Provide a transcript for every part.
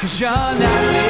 Cause you're not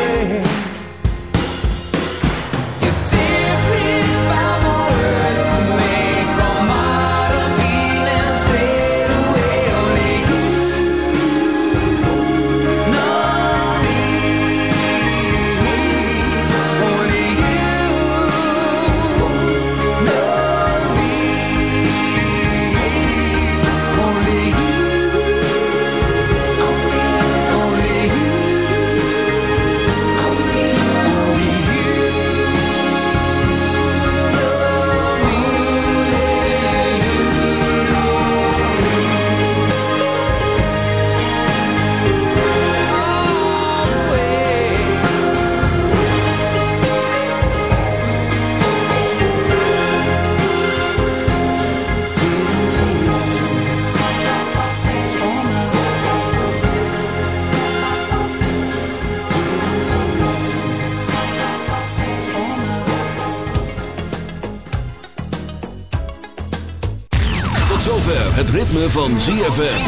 ritme van ZFM.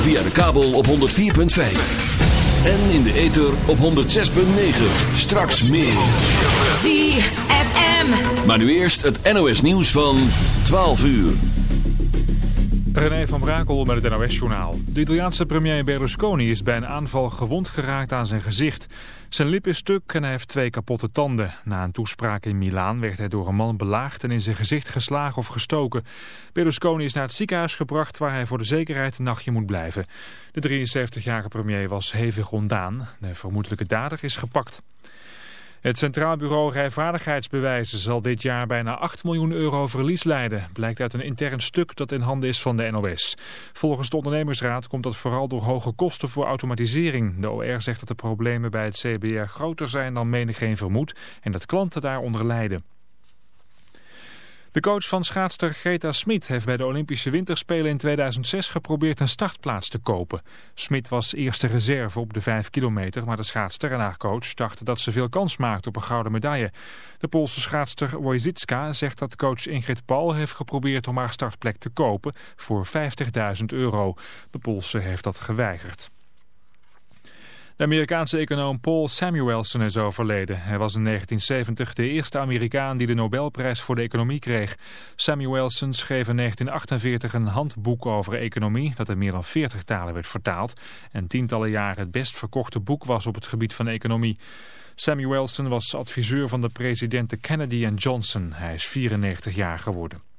Via de kabel op 104.5. En in de ether op 106.9. Straks meer. ZFM. Maar nu eerst het NOS nieuws van 12 uur. René van Brakel met het NOS-journaal. De Italiaanse premier Berlusconi is bij een aanval gewond geraakt aan zijn gezicht. Zijn lip is stuk en hij heeft twee kapotte tanden. Na een toespraak in Milaan werd hij door een man belaagd en in zijn gezicht geslagen of gestoken. Berlusconi is naar het ziekenhuis gebracht waar hij voor de zekerheid een nachtje moet blijven. De 73-jarige premier was hevig ontdaan. De vermoedelijke dader is gepakt. Het Centraal Bureau Rijvaardigheidsbewijzen zal dit jaar bijna 8 miljoen euro verlies leiden, blijkt uit een intern stuk dat in handen is van de NOS. Volgens de ondernemersraad komt dat vooral door hoge kosten voor automatisering. De OR zegt dat de problemen bij het CBR groter zijn dan menigeen vermoedt en dat klanten daaronder lijden. De coach van schaatster Greta Smit heeft bij de Olympische Winterspelen in 2006 geprobeerd een startplaats te kopen. Smit was eerste reserve op de 5 kilometer, maar de schaatster en haar coach dachten dat ze veel kans maakte op een gouden medaille. De Poolse schaatster Wojcicka zegt dat coach Ingrid Paul heeft geprobeerd om haar startplek te kopen voor 50.000 euro. De Poolse heeft dat geweigerd. De Amerikaanse econoom Paul Samuelson is overleden. Hij was in 1970 de eerste Amerikaan die de Nobelprijs voor de economie kreeg. Samuelson schreef in 1948 een handboek over economie dat in meer dan 40 talen werd vertaald en tientallen jaren het best verkochte boek was op het gebied van economie. Samuelson was adviseur van de presidenten Kennedy en Johnson. Hij is 94 jaar geworden.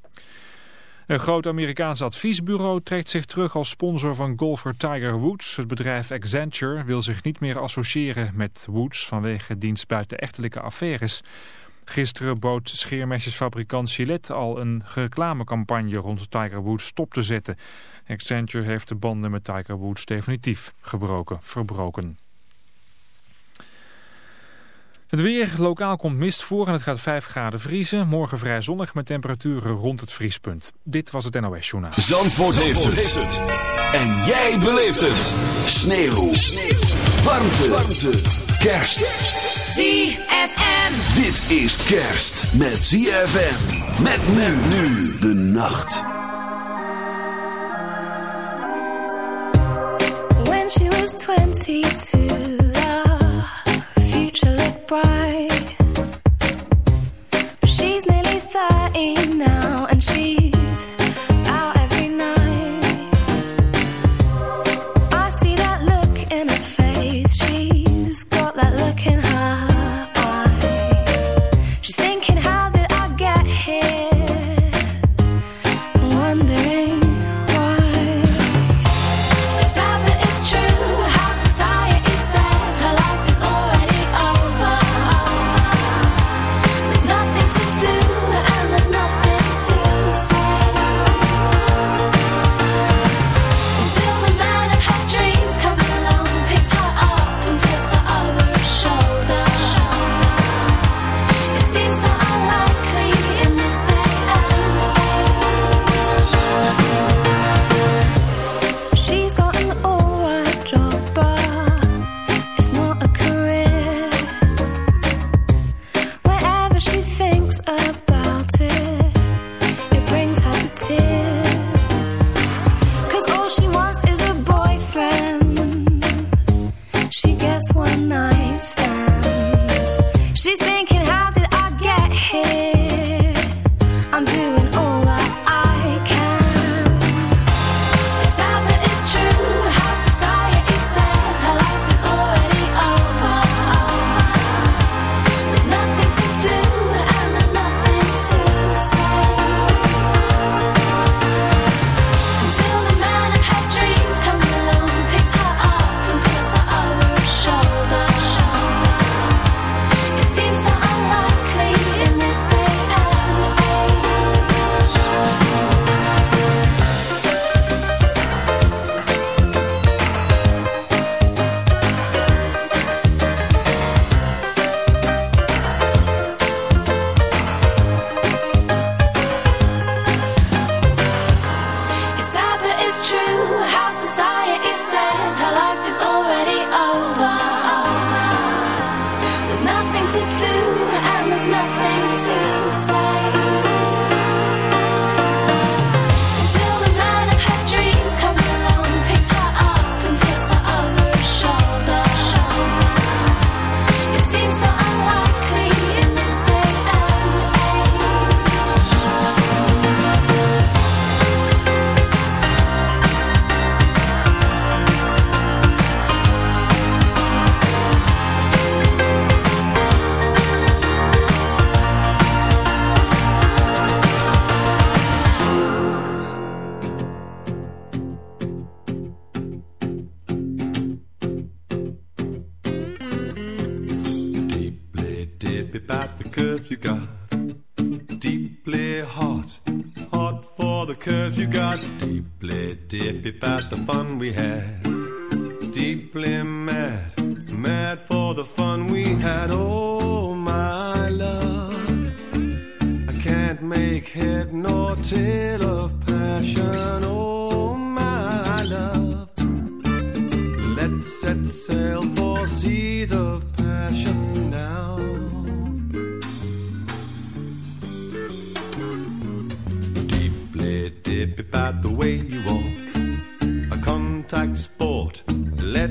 Een groot Amerikaans adviesbureau trekt zich terug als sponsor van golfer Tiger Woods. Het bedrijf Accenture wil zich niet meer associëren met Woods vanwege diens buitenechtelijke affaires. Gisteren bood scheermesjesfabrikant Gillette al een reclamecampagne rond Tiger Woods stop te zetten. Accenture heeft de banden met Tiger Woods definitief gebroken, verbroken. Het weer, lokaal komt mist voor en het gaat 5 graden vriezen. Morgen vrij zonnig met temperaturen rond het vriespunt. Dit was het NOS Journaal. Zandvoort, heeft, het. En jij beleeft het. Sneeuw. Sneeuw. Warmte. Warmte. Kerst. ZFM. Dit is kerst met ZFM. Met men nu de nacht. When she was 22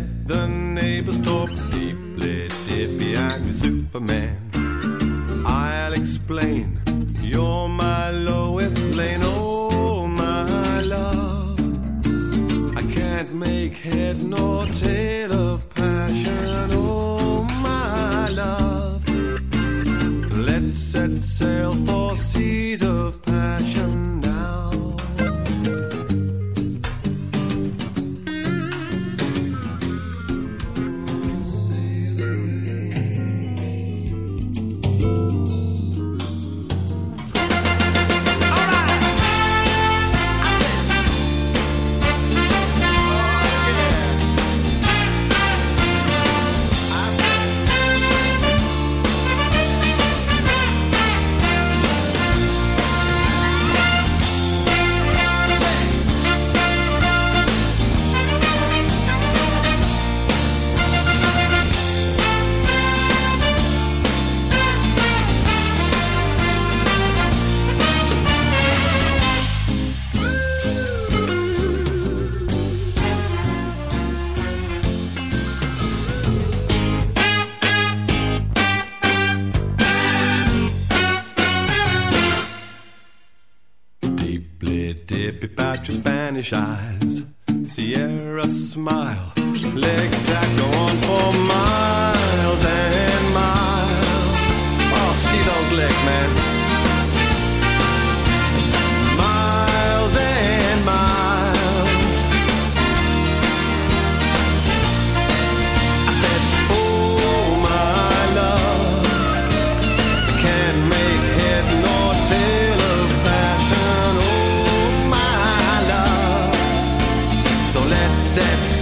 head. The neighbors talk deeply, Dippy, I'm your Superman. I'll explain, you're my lowest lane, oh my love. I can't make head nor tail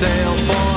sail for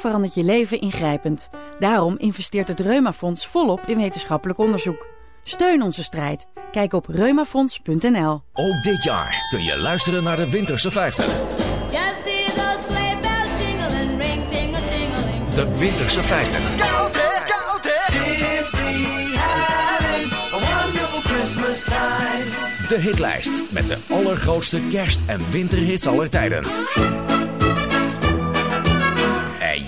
verandert je leven ingrijpend. Daarom investeert het Reumafonds volop in wetenschappelijk onderzoek. Steun onze strijd. Kijk op reumafonds.nl. Ook dit jaar kun je luisteren naar de Winterse 50. De Winterse 50. Koud, hè? Koud, hè? Wonderful Christmas time. De hitlijst met de allergrootste kerst- en winterhits aller tijden.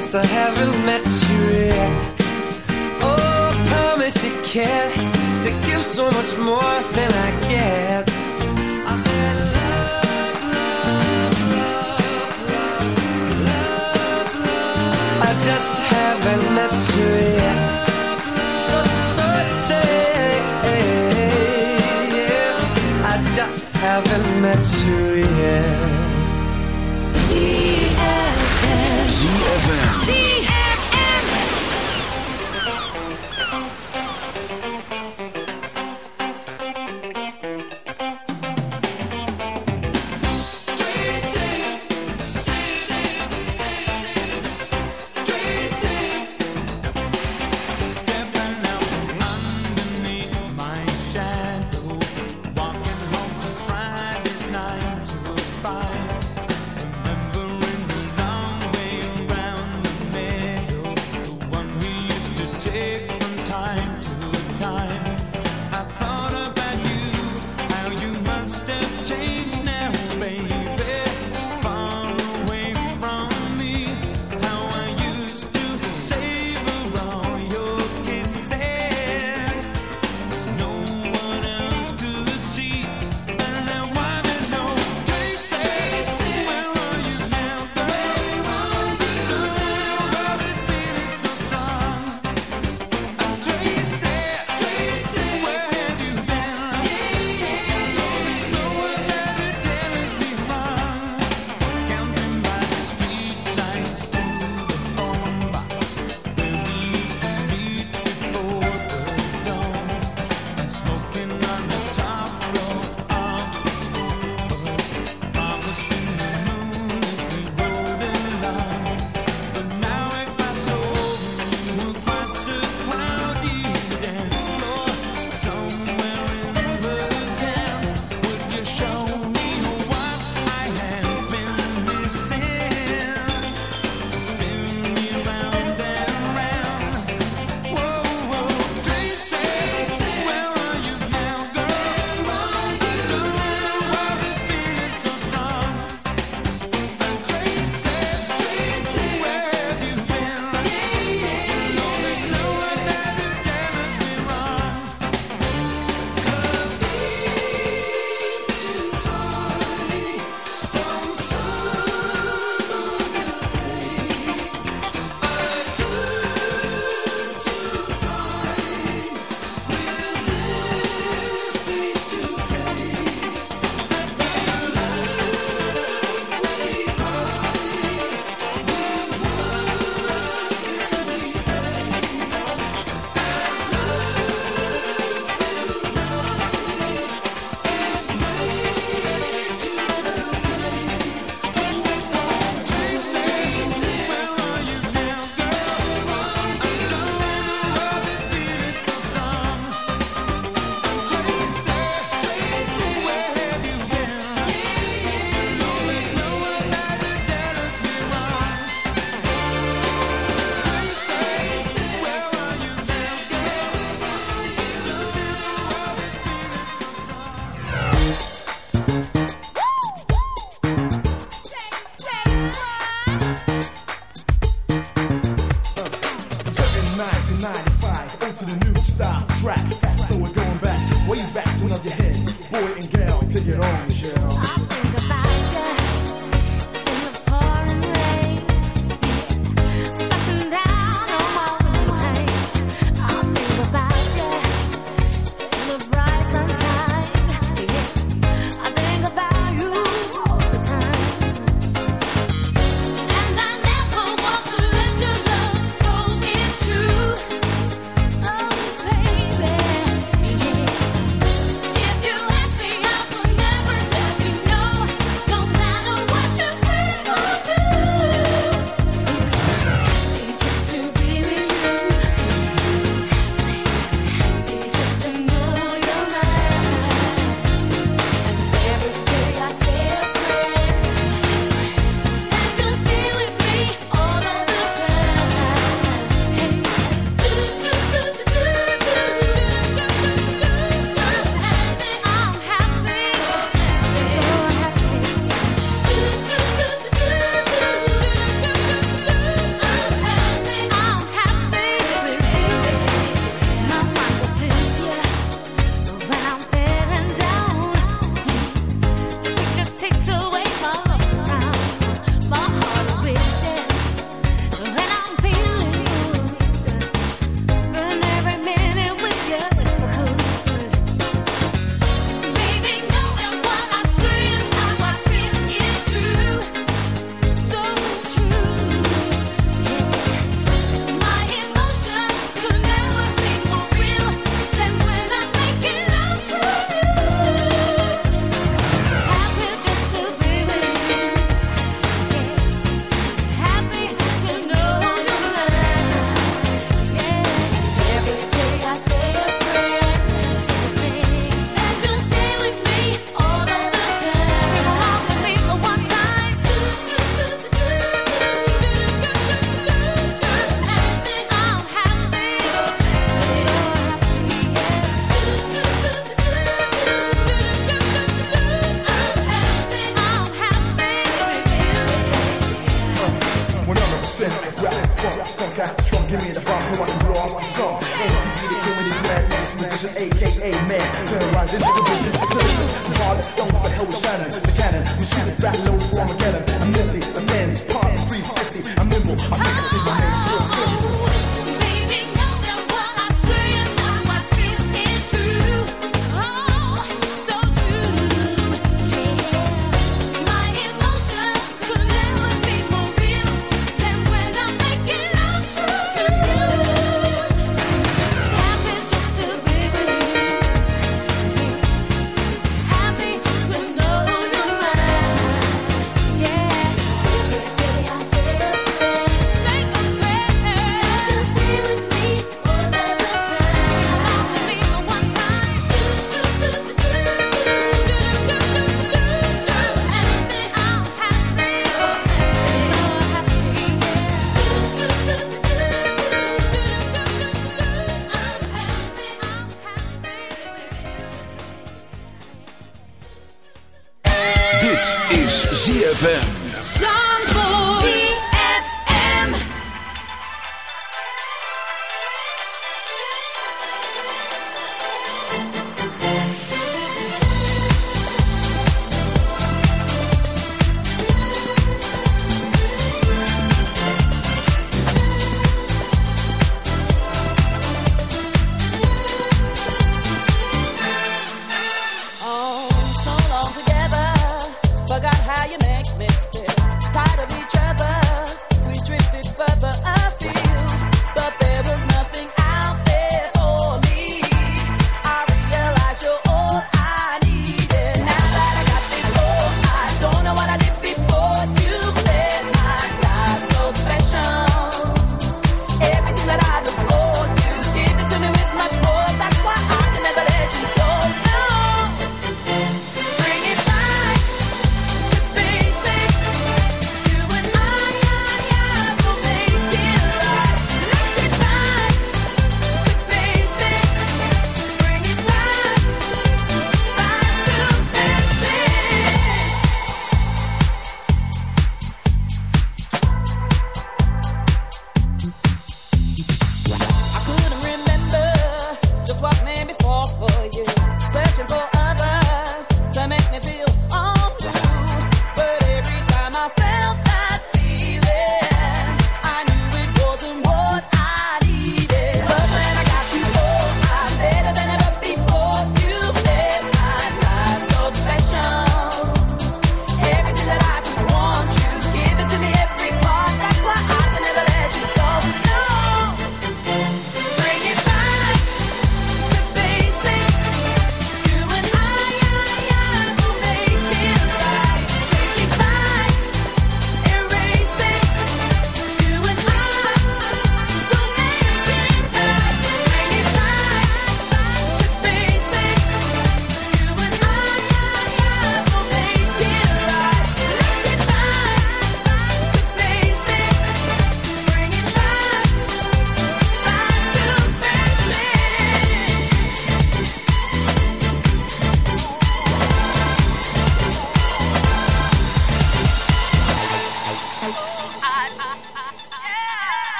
I haven't met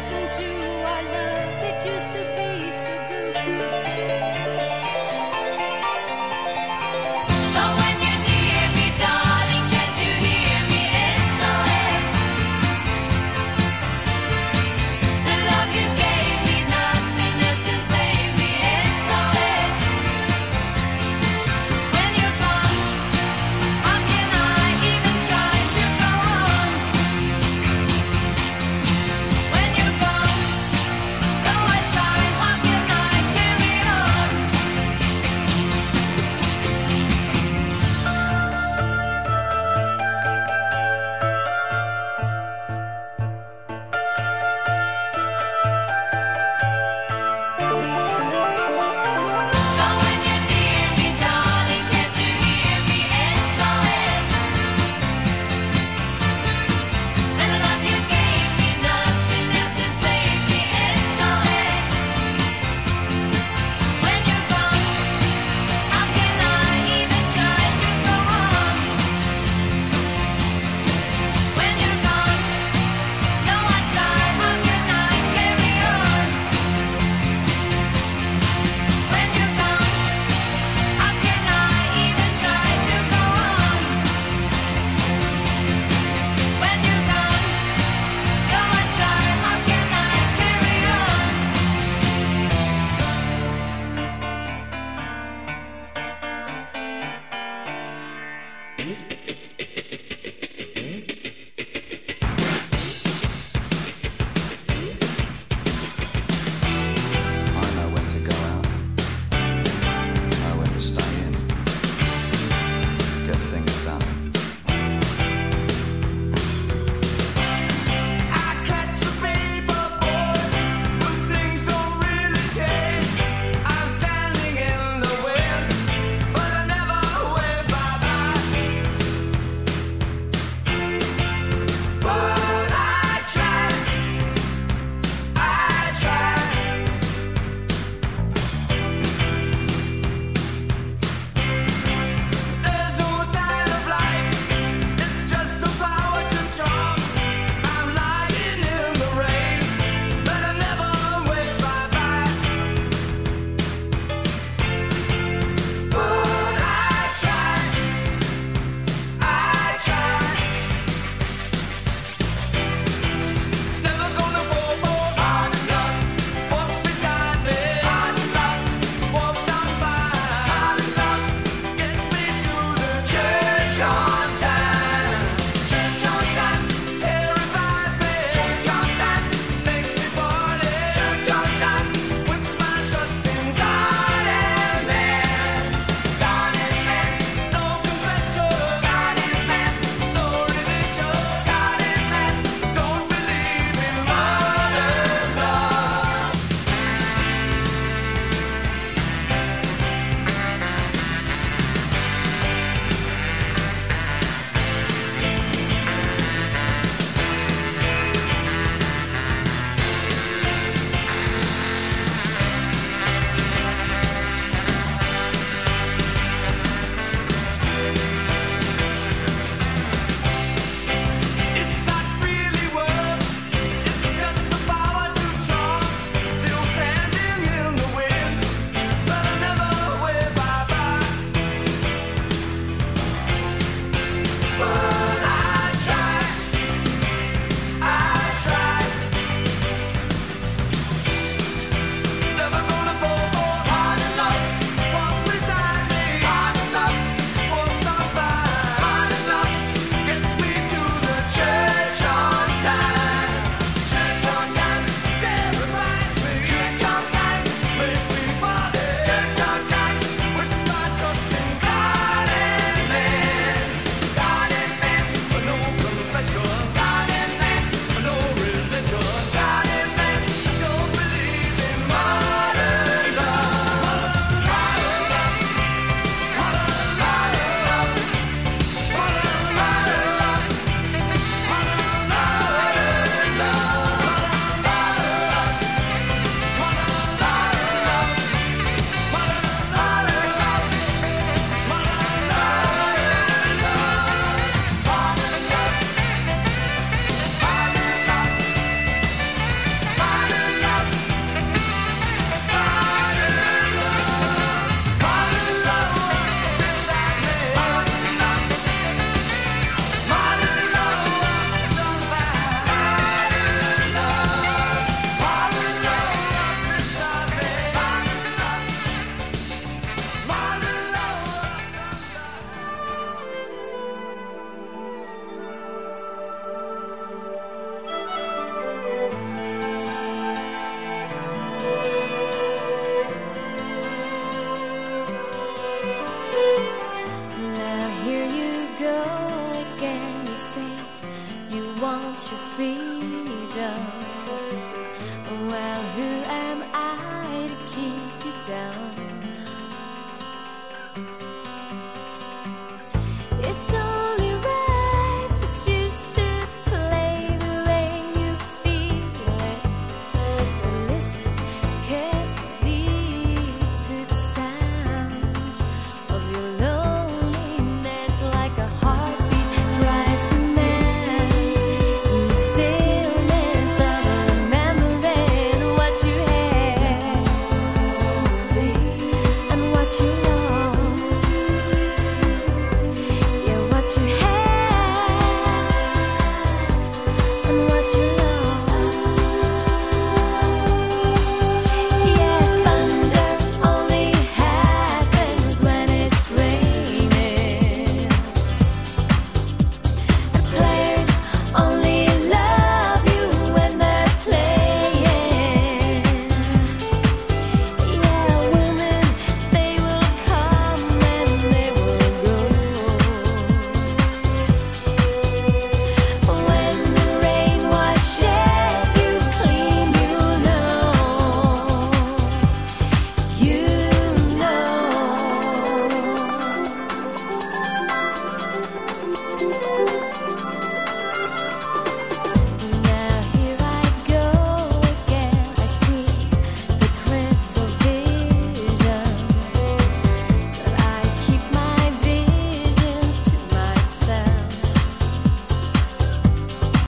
happened to